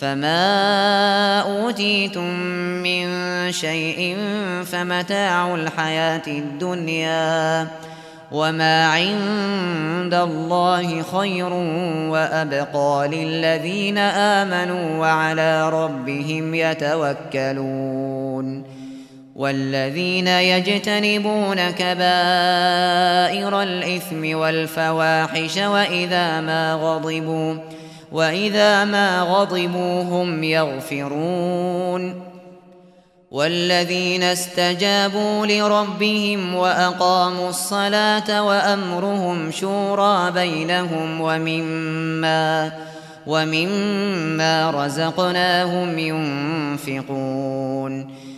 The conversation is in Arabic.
فما اوتيتم من شيء فمتاع الحياة الدنيا وما عند الله خير وابقى للذين امنوا وعلى ربهم يتوكلون والذين يجتنبون كبائر الاثم والفواحش واذا ما غضبوا وإذا ما غضبوا هم يغفرون والذين استجابوا لربهم وأقاموا الصلاة وأمرهم شورى بينهم ومما ومما رزقناهم ينفقون